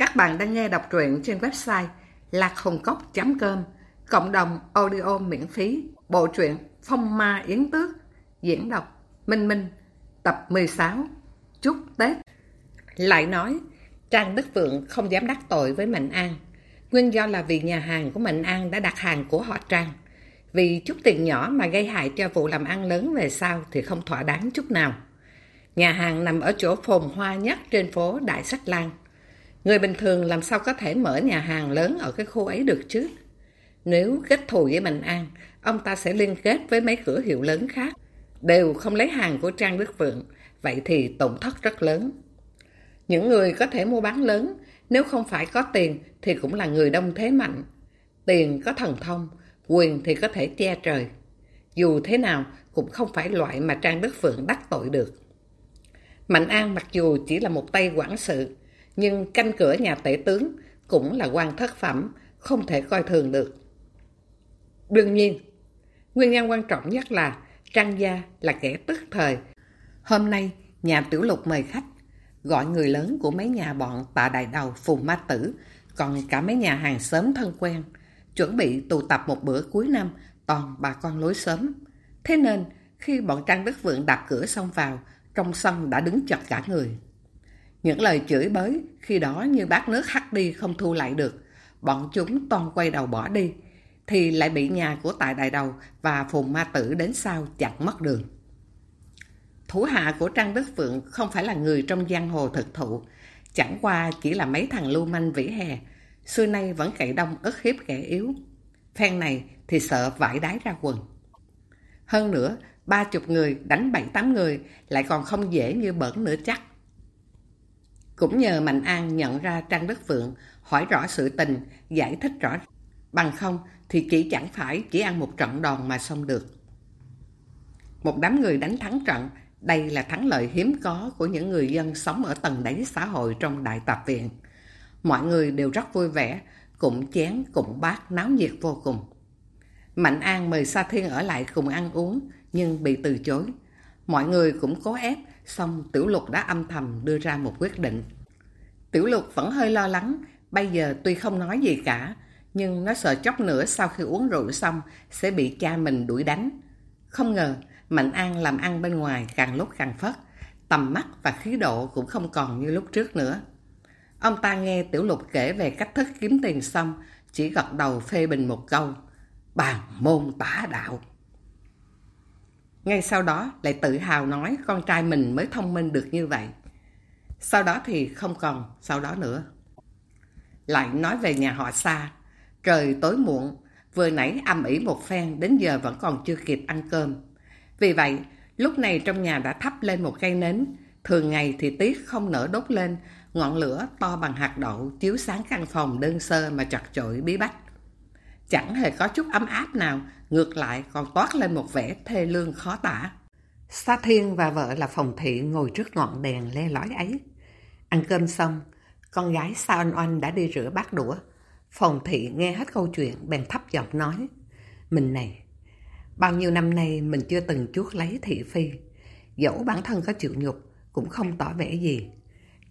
Các bạn đang nghe đọc truyện trên website lạc.hùng.com Cộng đồng audio miễn phí, Bộ truyện Phong Ma Yến Tước, Diễn đọc Minh Minh, Tập 16 Chúc Tết. Lại nói, Trang Đức Vượng không dám đắc tội với Mạnh An. Nguyên do là vì nhà hàng của Mạnh An đã đặt hàng của họ Trang. Vì chút tiền nhỏ mà gây hại cho vụ làm ăn lớn về sau thì không thỏa đáng chút nào. Nhà hàng nằm ở chỗ phồn hoa nhất trên phố Đại Sách Lan. Người bình thường làm sao có thể mở nhà hàng lớn ở cái khu ấy được chứ? Nếu kết thù với Bình An, ông ta sẽ liên kết với mấy cửa hiệu lớn khác. Đều không lấy hàng của Trang Đức Vượng, vậy thì tổn thất rất lớn. Những người có thể mua bán lớn, nếu không phải có tiền thì cũng là người đông thế mạnh. Tiền có thần thông, quyền thì có thể che trời. Dù thế nào cũng không phải loại mà Trang Đức Vượng đắc tội được. Mạnh An mặc dù chỉ là một tay quản sự, nhưng canh cửa nhà tể tướng cũng là quan thất phẩm, không thể coi thường được. Đương nhiên, nguyên nhân quan trọng nhất là Trang Gia là kẻ tức thời. Hôm nay, nhà tiểu lục mời khách, gọi người lớn của mấy nhà bọn tạ đại đầu phùng ma tử, còn cả mấy nhà hàng xóm thân quen, chuẩn bị tụ tập một bữa cuối năm toàn bà con lối sớm. Thế nên, khi bọn Trang Đức Vượng đạp cửa xông vào, trong sân đã đứng chật cả người. Những lời chửi bới khi đó như bát nước hắt đi không thu lại được. Bọn chúng toàn quay đầu bỏ đi. Thì lại bị nhà của Tài Đại Đầu và Phùng Ma Tử đến sau chặn mất đường. Thủ hạ của Trang Đức Phượng không phải là người trong giang hồ thực thụ. Chẳng qua chỉ là mấy thằng lưu manh vỉ hè. Xưa nay vẫn cậy đông ức hiếp kẻ yếu. Phen này thì sợ vải đái ra quần. Hơn nữa, ba chục người đánh bảy tám người lại còn không dễ như bẩn nữa chắc. Cũng nhờ Mạnh An nhận ra Trang Đức Phượng, hỏi rõ sự tình, giải thích rõ. Bằng không thì chỉ chẳng phải chỉ ăn một trận đòn mà xong được. Một đám người đánh thắng trận, đây là thắng lợi hiếm có của những người dân sống ở tầng đáy xã hội trong đại tạp viện. Mọi người đều rất vui vẻ, cũng chén, cũng bát, náo nhiệt vô cùng. Mạnh An mời Sa Thiên ở lại cùng ăn uống, nhưng bị từ chối. Mọi người cũng cố ép, xong Tiểu Lục đã âm thầm đưa ra một quyết định. Tiểu Lục vẫn hơi lo lắng, bây giờ tuy không nói gì cả, nhưng nó sợ chốc nữa sau khi uống rượu xong sẽ bị cha mình đuổi đánh. Không ngờ, Mạnh An làm ăn bên ngoài càng lúc càng phất, tầm mắt và khí độ cũng không còn như lúc trước nữa. Ông ta nghe Tiểu Lục kể về cách thức kiếm tiền xong, chỉ gật đầu phê bình một câu, bàn môn tả đạo. Ngay sau đó lại tự hào nói con trai mình mới thông minh được như vậy. Sau đó thì không còn sau đó nữa. Lại nói về nhà họ xa. Trời tối muộn, vừa nãy âm ỉ một phen đến giờ vẫn còn chưa kịp ăn cơm. Vì vậy, lúc này trong nhà đã thắp lên một cây nến. Thường ngày thì tiếc không nở đốt lên, ngọn lửa to bằng hạt đậu chiếu sáng căn phòng đơn sơ mà chật chội bí bách. Chẳng hề có chút ấm áp nào, ngược lại còn toát lên một vẻ thê lương khó tả. Sa Thiên và vợ là Phòng Thị ngồi trước ngọn đèn le lói ấy. Ăn cơm xong, con gái Sa Oanh Oanh đã đi rửa bát đũa. Phòng Thị nghe hết câu chuyện bèn thấp giọng nói. Mình này, bao nhiêu năm nay mình chưa từng chuốt lấy thị phi. Dẫu bản thân có chịu nhục, cũng không tỏ vẻ gì.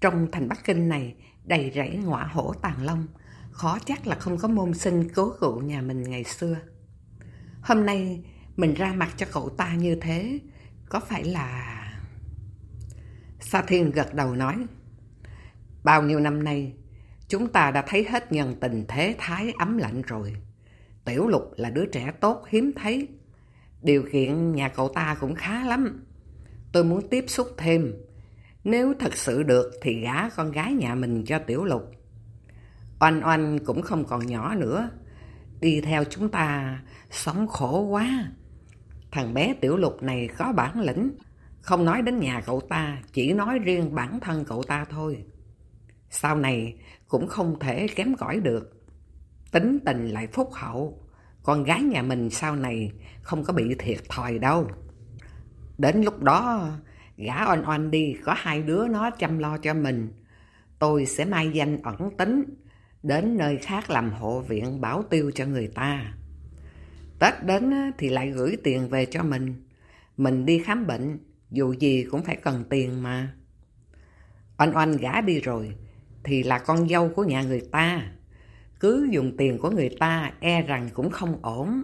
Trong thành Bắc Kinh này, đầy rẫy ngọa hổ tàn long, khó chắc là không có môn sinh cố cụ nhà mình ngày xưa. Hôm nay mình ra mặt cho cậu ta như thế, có phải là... Sa Thiên gật đầu nói, Bao nhiêu năm nay, chúng ta đã thấy hết nhân tình thế thái ấm lạnh rồi. Tiểu Lục là đứa trẻ tốt hiếm thấy. Điều kiện nhà cậu ta cũng khá lắm. Tôi muốn tiếp xúc thêm. Nếu thật sự được thì gả con gái nhà mình cho Tiểu Lục. Oanh Oanh cũng không còn nhỏ nữa. Đi theo chúng ta sống khổ quá. Thằng bé Tiểu Lục này có bản lĩnh. Không nói đến nhà cậu ta, chỉ nói riêng bản thân cậu ta thôi. Sau này cũng không thể kém cỏi được. Tính tình lại phúc hậu. Con gái nhà mình sau này không có bị thiệt thòi đâu. Đến lúc đó, gã oanh oanh đi, có hai đứa nó chăm lo cho mình. Tôi sẽ mai danh ẩn tính, đến nơi khác làm hộ viện bảo tiêu cho người ta. Tết đến thì lại gửi tiền về cho mình. Mình đi khám bệnh, dù gì cũng phải cần tiền mà. Oanh oanh gã đi rồi, thì là con dâu của nhà người ta. Cứ dùng tiền của người ta e rằng cũng không ổn.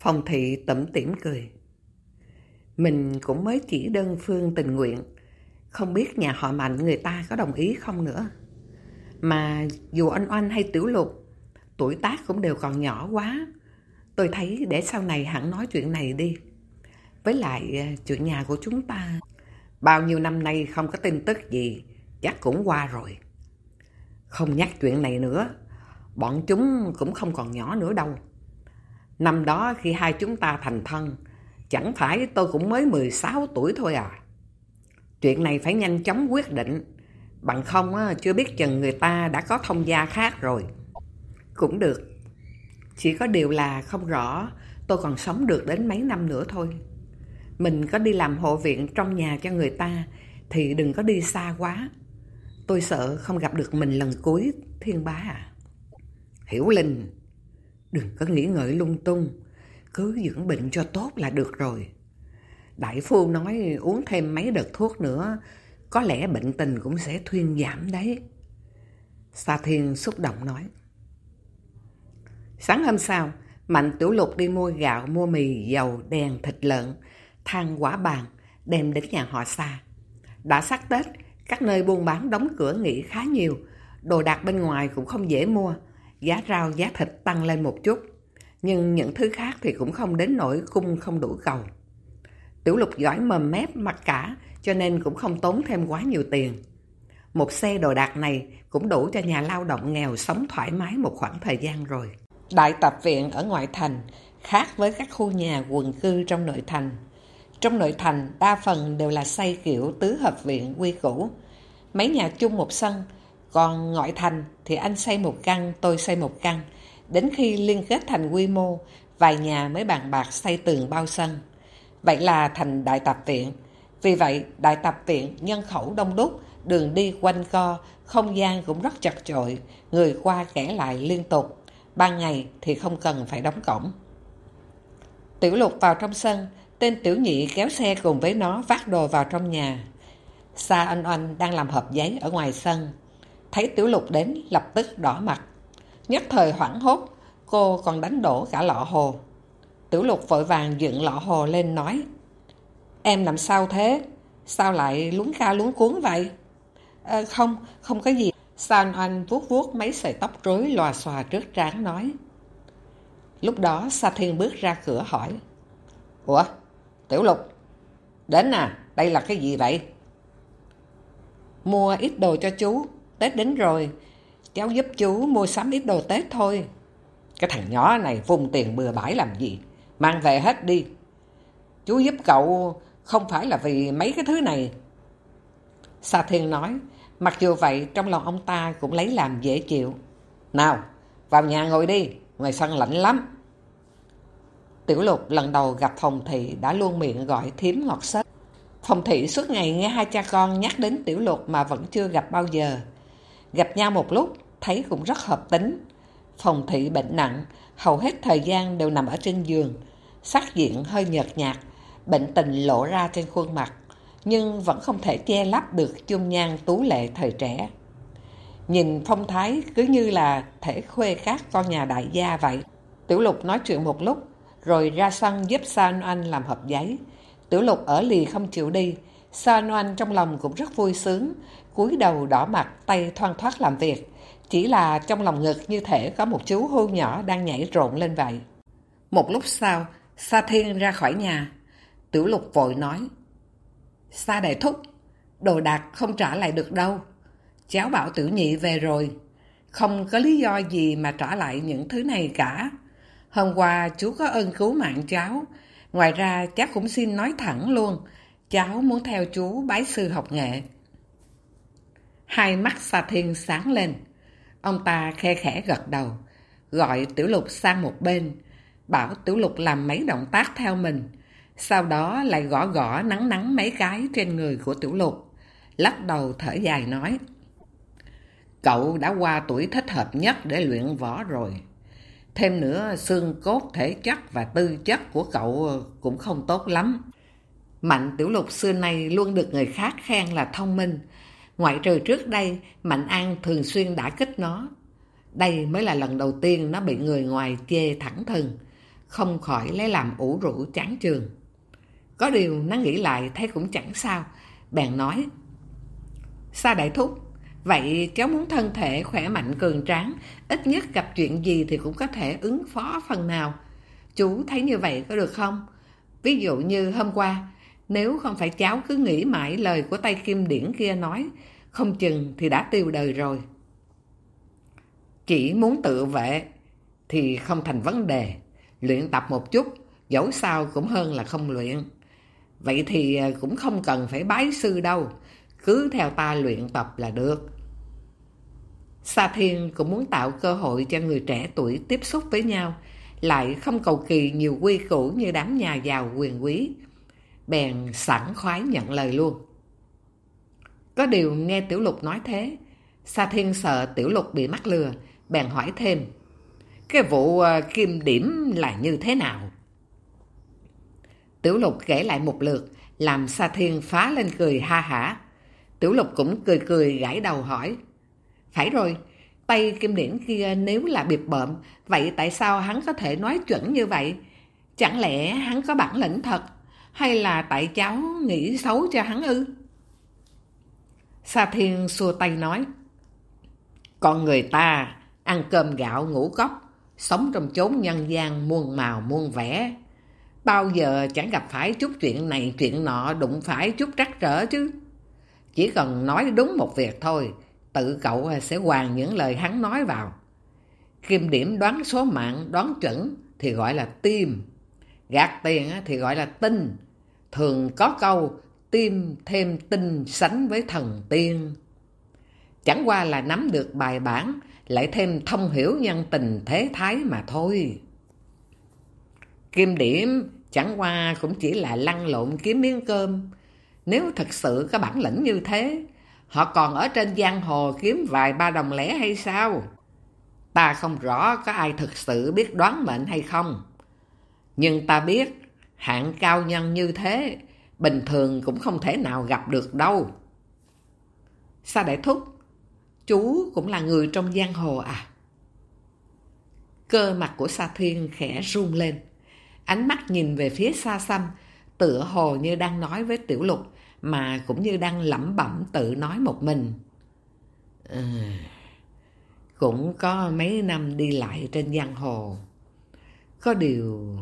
Phong thị tẩm tỉm cười. Mình cũng mới chỉ đơn phương tình nguyện. Không biết nhà họ mạnh người ta có đồng ý không nữa. Mà dù anh Oanh hay Tiểu Lục, tuổi tác cũng đều còn nhỏ quá. Tôi thấy để sau này hẳn nói chuyện này đi. Với lại ờ, chuyện nhà của chúng ta, bao nhiêu năm nay không có tin tức gì, chắc cũng qua rồi. Không nhắc chuyện này nữa, bọn chúng cũng không còn nhỏ nữa đâu. Năm đó khi hai chúng ta thành thân, chẳng phải tôi cũng mới 16 tuổi thôi à. Chuyện này phải nhanh chóng quyết định, bằng không chưa biết chừng người ta đã có thông gia khác rồi. Cũng được, chỉ có điều là không rõ tôi còn sống được đến mấy năm nữa thôi. Mình có đi làm hộ viện trong nhà cho người ta thì đừng có đi xa quá. Tôi sợ không gặp được mình lần cuối, thiên bá à. Hiểu Linh, đừng có nghĩ ngợi lung tung, cứ dưỡng bệnh cho tốt là được rồi. Đại phu nói uống thêm mấy đợt thuốc nữa, có lẽ bệnh tình cũng sẽ thuyên giảm đấy. Sa Thiên xúc động nói. Sáng hôm sau, Mạnh Tiểu Lục đi mua gạo, mua mì, dầu, đèn, thịt lợn, than quả bàn, đem đến nhà họ xa. Đã sắp Tết, các nơi buôn bán đóng cửa nghỉ khá nhiều, đồ đạc bên ngoài cũng không dễ mua, giá rau, giá thịt tăng lên một chút. Nhưng những thứ khác thì cũng không đến nỗi cung không đủ cầu. Tiểu lục giỏi mầm mép mặc cả, cho nên cũng không tốn thêm quá nhiều tiền. Một xe đồ đạc này cũng đủ cho nhà lao động nghèo sống thoải mái một khoảng thời gian rồi. Đại tập viện ở ngoại thành khác với các khu nhà quần cư trong nội thành. Trong nội thành, đa phần đều là xây kiểu tứ hợp viện quy củ. Mấy nhà chung một sân, còn ngoại thành thì anh xây một căn, tôi xây một căn. Đến khi liên kết thành quy mô, vài nhà mới bàn bạc xây tường bao sân. Vậy là thành đại tập viện. Vì vậy, đại tập viện nhân khẩu đông đúc, đường đi quanh co, không gian cũng rất chật chội, người qua kẻ lại liên tục. Ban ngày thì không cần phải đóng cổng. Tiểu lục vào trong sân, tên tiểu nhị kéo xe cùng với nó vác đồ vào trong nhà. Sa anh oanh đang làm hộp giấy ở ngoài sân. Thấy tiểu lục đến lập tức đỏ mặt. Nhất thời hoảng hốt, cô còn đánh đổ cả lọ hồ. Tiểu lục vội vàng dựng lọ hồ lên nói. Em làm sao thế? Sao lại lúng ca lúng cuốn vậy? À, không, không có gì. San Anh vuốt vuốt mấy sợi tóc rối lòa xòa trước trán nói. Lúc đó Sa Thiên bước ra cửa hỏi. Ủa, Tiểu Lục, đến à, đây là cái gì vậy? Mua ít đồ cho chú, Tết đến rồi, cháu giúp chú mua sắm ít đồ Tết thôi. Cái thằng nhỏ này vùng tiền bừa bãi làm gì, mang về hết đi. Chú giúp cậu không phải là vì mấy cái thứ này. Sa Thiên nói, mặc dù vậy trong lòng ông ta cũng lấy làm dễ chịu. Nào, vào nhà ngồi đi, ngoài sân lạnh lắm. Tiểu lục lần đầu gặp Phòng Thị đã luôn miệng gọi thím ngọt sết. Phòng Thị suốt ngày nghe hai cha con nhắc đến Tiểu lục mà vẫn chưa gặp bao giờ. Gặp nhau một lúc, thấy cũng rất hợp tính. Phòng Thị bệnh nặng, hầu hết thời gian đều nằm ở trên giường. Sắc diện hơi nhợt nhạt, bệnh tình lộ ra trên khuôn mặt, nhưng vẫn không thể che lấp được chung nhan tú lệ thời trẻ. Nhìn phong thái cứ như là thể khuê các con nhà đại gia vậy. Tiểu lục nói chuyện một lúc, rồi ra sân giúp Sa Anh làm hộp giấy. Tiểu lục ở lì không chịu đi, Sa Anh trong lòng cũng rất vui sướng, cúi đầu đỏ mặt, tay thoang thoát làm việc. Chỉ là trong lòng ngực như thể có một chú hưu nhỏ đang nhảy rộn lên vậy. Một lúc sau, Sa Thiên ra khỏi nhà. Tiểu lục vội nói, Sa đại thúc, đồ đạc không trả lại được đâu. Cháu bảo tiểu nhị về rồi. Không có lý do gì mà trả lại những thứ này cả. Hôm qua chú có ơn cứu mạng cháu. Ngoài ra cháu cũng xin nói thẳng luôn. Cháu muốn theo chú bái sư học nghệ. Hai mắt xà Thiên sáng lên. Ông ta khe khẽ gật đầu. Gọi Tiểu Lục sang một bên. Bảo Tiểu Lục làm mấy động tác theo mình. Sau đó lại gõ gõ nắng nắng mấy cái trên người của Tiểu Lục. Lắc đầu thở dài nói. Cậu đã qua tuổi thích hợp nhất để luyện võ rồi. Thêm nữa, xương cốt, thể chất và tư chất của cậu cũng không tốt lắm. Mạnh Tiểu Lục xưa nay luôn được người khác khen là thông minh. Ngoại trừ trước đây, Mạnh An thường xuyên đã kích nó. Đây mới là lần đầu tiên nó bị người ngoài chê thẳng thừng, không khỏi lấy làm ủ rũ chán trường. Có điều nó nghĩ lại thấy cũng chẳng sao, bèn nói. Sa đại thúc, vậy cháu muốn thân thể khỏe mạnh cường tráng, ít nhất gặp chuyện gì thì cũng có thể ứng phó phần nào. Chú thấy như vậy có được không? Ví dụ như hôm qua, nếu không phải cháu cứ nghĩ mãi lời của tay kim điển kia nói, không chừng thì đã tiêu đời rồi. Chỉ muốn tự vệ thì không thành vấn đề. Luyện tập một chút, dẫu sao cũng hơn là không luyện. Vậy thì à, cũng không cần phải bái sư đâu, cứ theo ta luyện tập là được. Sa Thiên cũng muốn tạo cơ hội cho người trẻ tuổi tiếp xúc với nhau, lại không cầu kỳ nhiều quy củ như đám nhà giàu quyền quý. Bèn sẵn khoái nhận lời luôn. Có điều nghe Tiểu Lục nói thế, Sa Thiên sợ Tiểu Lục bị mắc lừa, bèn hỏi thêm. Cái vụ à, kim điểm là như thế nào? Tiểu Lục kể lại một lượt, làm Sa Thiên phá lên cười ha hả. Tiểu Lục cũng cười cười gãi đầu hỏi. Phải rồi, tay kim điển kia nếu là biệt bợm, vậy tại sao hắn có thể nói chuẩn như vậy? Chẳng lẽ hắn có bản lĩnh thật, hay là tại cháu nghĩ xấu cho hắn ư? Sa Thiên xua tay nói. Con người ta ăn cơm gạo ngủ cốc, sống trong chốn nhân gian muôn màu muôn vẻ. Bao giờ chẳng gặp phải chút chuyện này chuyện nọ đụng phải chút trắc trở chứ. Chỉ cần nói đúng một việc thôi, tự cậu sẽ hoàn những lời hắn nói vào. Kim điểm đoán số mạng, đoán chuẩn thì gọi là tim. Gạt tiền thì gọi là tinh. Thường có câu tim thêm tinh sánh với thần tiên. Chẳng qua là nắm được bài bản, lại thêm thông hiểu nhân tình thế thái mà thôi. Kim điểm chẳng qua cũng chỉ là lăn lộn kiếm miếng cơm. Nếu thật sự có bản lĩnh như thế, họ còn ở trên giang hồ kiếm vài ba đồng lẻ hay sao? Ta không rõ có ai thực sự biết đoán mệnh hay không. Nhưng ta biết, hạng cao nhân như thế, bình thường cũng không thể nào gặp được đâu. Sa đại thúc, chú cũng là người trong giang hồ à? Cơ mặt của Sa Thiên khẽ run lên. Ánh mắt nhìn về phía xa xăm, tựa hồ như đang nói với Tiểu Lục, mà cũng như đang lẩm bẩm tự nói một mình. Ừ, cũng có mấy năm đi lại trên giang hồ. Có điều...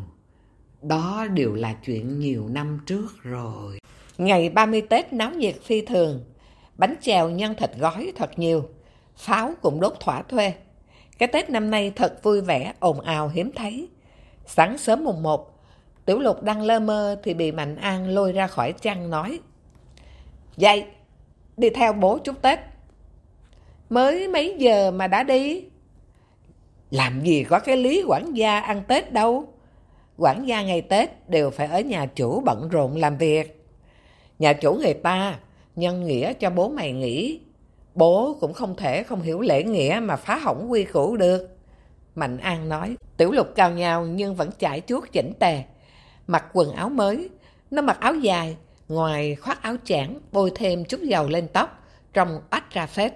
Đó đều là chuyện nhiều năm trước rồi. Ngày 30 Tết náo nhiệt phi thường. Bánh chèo nhân thịt gói thật nhiều. Pháo cũng đốt thỏa thuê. Cái Tết năm nay thật vui vẻ, ồn ào hiếm thấy. Sáng sớm mùng 1, Tiểu Lục đang lơ mơ thì bị Mạnh An lôi ra khỏi chăn nói. Dậy, đi theo bố chúc Tết. Mới mấy giờ mà đã đi? Làm gì có cái lý quản gia ăn Tết đâu. Quản gia ngày Tết đều phải ở nhà chủ bận rộn làm việc. Nhà chủ người ta nhân nghĩa cho bố mày nghỉ. Bố cũng không thể không hiểu lễ nghĩa mà phá hỏng quy củ được. Mạnh An nói, tiểu lục cao nhau nhưng vẫn chạy chuốt chỉnh tề. Mặc quần áo mới, nó mặc áo dài, ngoài khoác áo chản, bôi thêm chút dầu lên tóc, trông ách ra phết.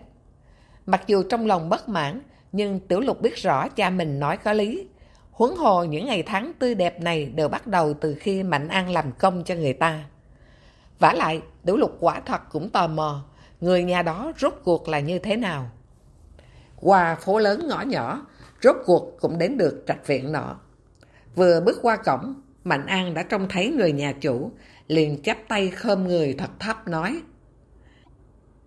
Mặc dù trong lòng bất mãn, nhưng tiểu lục biết rõ cha mình nói có lý. Huấn hồ những ngày tháng tươi đẹp này đều bắt đầu từ khi Mạnh An làm công cho người ta. vả lại, Tiểu Lục quả thật cũng tò mò, người nhà đó rốt cuộc là như thế nào. Qua phố lớn ngõ nhỏ, rốt cuộc cũng đến được trạch viện nọ. Vừa bước qua cổng, Mạnh An đã trông thấy người nhà chủ, liền chắp tay khom người thật thấp nói.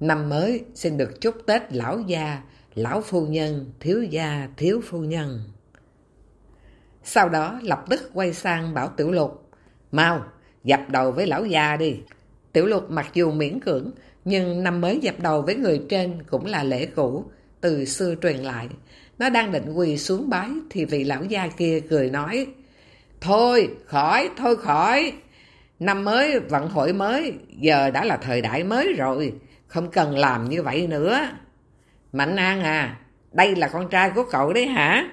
Năm mới xin được chúc Tết lão gia, lão phu nhân, thiếu gia, thiếu phu nhân. Sau đó lập tức quay sang bảo Tiểu Lục, mau, dập đầu với lão gia đi. Tiểu Lục mặc dù miễn cưỡng, nhưng năm mới dập đầu với người trên cũng là lễ cũ, từ xưa truyền lại. Nó đang định quỳ xuống bái thì vị lão gia kia cười nói, Thôi, khỏi, thôi khỏi. Năm mới, vận hội mới, giờ đã là thời đại mới rồi, không cần làm như vậy nữa. Mạnh An à, đây là con trai của cậu đấy hả?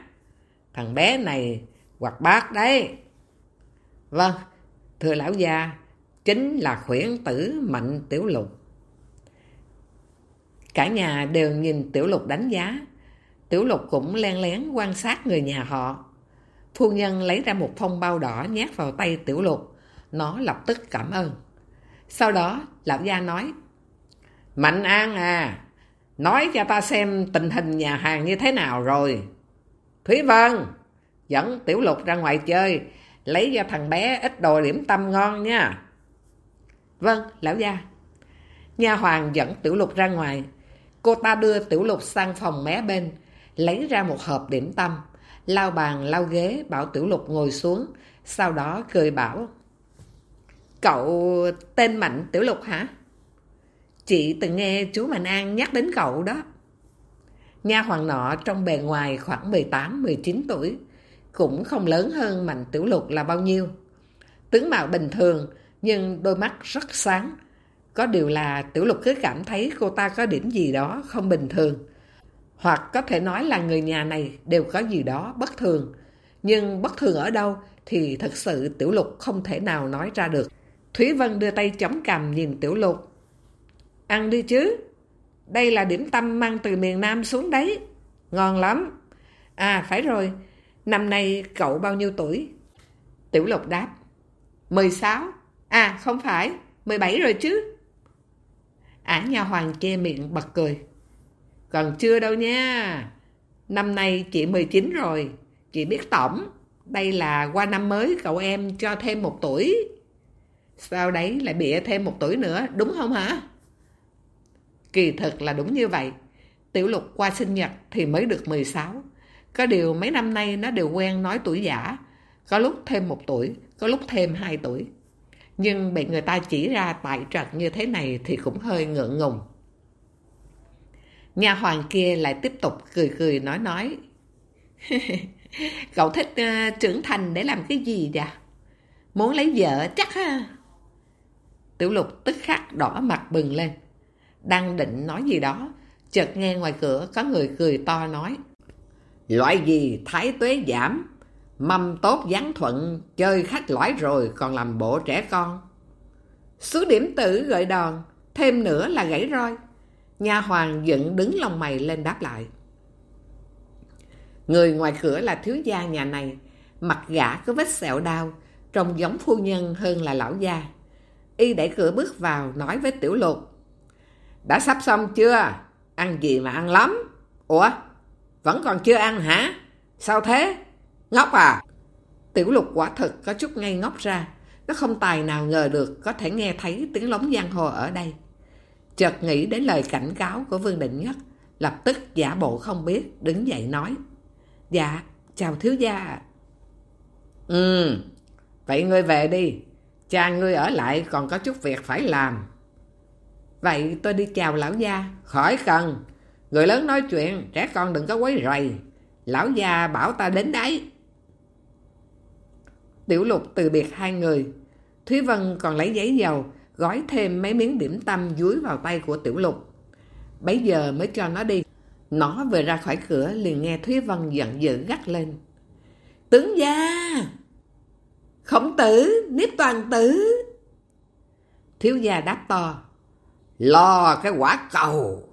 Thằng bé này hoặc bác đấy. Vâng, thưa lão gia, chính là khuyển tử Mạnh Tiểu Lục. Cả nhà đều nhìn Tiểu Lục đánh giá. Tiểu Lục cũng len lén quan sát người nhà họ. Phu nhân lấy ra một phong bao đỏ nhét vào tay Tiểu Lục. Nó lập tức cảm ơn. Sau đó, lão gia nói, Mạnh An à, nói cho ta xem tình hình nhà hàng như thế nào rồi. Thúy Vân, dẫn Tiểu Lục ra ngoài chơi, lấy cho thằng bé ít đồ điểm tâm ngon nha. Vâng, lão gia. Nha hoàng dẫn Tiểu Lục ra ngoài. Cô ta đưa Tiểu Lục sang phòng mé bên, lấy ra một hộp điểm tâm, lao bàn lao ghế bảo Tiểu Lục ngồi xuống, sau đó cười bảo. Cậu tên Mạnh Tiểu Lục hả? Chị từng nghe chú Mạnh An nhắc đến cậu đó. Nha hoàng nọ trong bề ngoài khoảng 18-19 tuổi, cũng không lớn hơn Mạnh Tiểu Lục là bao nhiêu. Tướng mạo bình thường, nhưng đôi mắt rất sáng. Có điều là Tiểu Lục cứ cảm thấy cô ta có điểm gì đó không bình thường. Hoặc có thể nói là người nhà này đều có gì đó bất thường. Nhưng bất thường ở đâu thì thật sự Tiểu Lục không thể nào nói ra được. Thúy Vân đưa tay chống cằm nhìn Tiểu Lục. Ăn đi chứ. Đây là điểm tâm mang từ miền Nam xuống đấy. Ngon lắm. À phải rồi, năm nay cậu bao nhiêu tuổi? Tiểu Lục đáp. 16. À không phải, 17 rồi chứ. Ả nhà hoàng che miệng bật cười. Còn chưa đâu nha. Năm nay chị 19 rồi. Chị biết tổng. Đây là qua năm mới cậu em cho thêm một tuổi. Sau đấy lại bịa thêm một tuổi nữa, đúng không hả? Kỳ thực là đúng như vậy. Tiểu lục qua sinh nhật thì mới được 16. Có điều mấy năm nay nó đều quen nói tuổi giả. Có lúc thêm một tuổi, có lúc thêm hai tuổi. Nhưng bị người ta chỉ ra tại trật như thế này thì cũng hơi ngượng ngùng. Nhà hoàng kia lại tiếp tục cười cười nói nói. Cậu thích uh, trưởng thành để làm cái gì vậy? Muốn lấy vợ chắc ha? Tiểu lục tức khắc đỏ mặt bừng lên. Đang định nói gì đó, chợt nghe ngoài cửa có người cười to nói. Loại gì thái tuế giảm, mâm tốt gián thuận, chơi khách lõi rồi còn làm bộ trẻ con. Số điểm tử gợi đòn, thêm nữa là gãy roi. Nhà hoàng dựng đứng lông mày lên đáp lại. Người ngoài cửa là thiếu gia nhà này, mặt gã có vết sẹo đau, trông giống phu nhân hơn là lão gia. Y đẩy cửa bước vào, nói với tiểu lục. Đã sắp xong chưa? Ăn gì mà ăn lắm? Ủa? Vẫn còn chưa ăn hả? Sao thế? Ngốc à? Tiểu lục quả thực có chút ngây ngốc ra. Nó không tài nào ngờ được có thể nghe thấy tiếng lóng giang hồ ở đây. Chợt nghĩ đến lời cảnh cáo của Vương Định Nhất. Lập tức giả bộ không biết, đứng dậy nói. Dạ, chào thiếu gia. Ừ, vậy ngươi về đi. Cha ngươi ở lại còn có chút việc phải làm. Vậy tôi đi chào lão gia. Khỏi cần. Người lớn nói chuyện, trẻ con đừng có quấy rầy. Lão gia bảo ta đến đấy. Tiểu lục từ biệt hai người. Thúy Vân còn lấy giấy dầu, gói thêm mấy miếng điểm tâm dúi vào tay của tiểu lục. Bấy giờ mới cho nó đi. Nó vừa ra khỏi cửa liền nghe Thúy Vân giận dữ gắt lên. Tướng gia! Khổng tử, Niếp toàn tử. Thiếu gia đáp to. Lo cái quả cầu.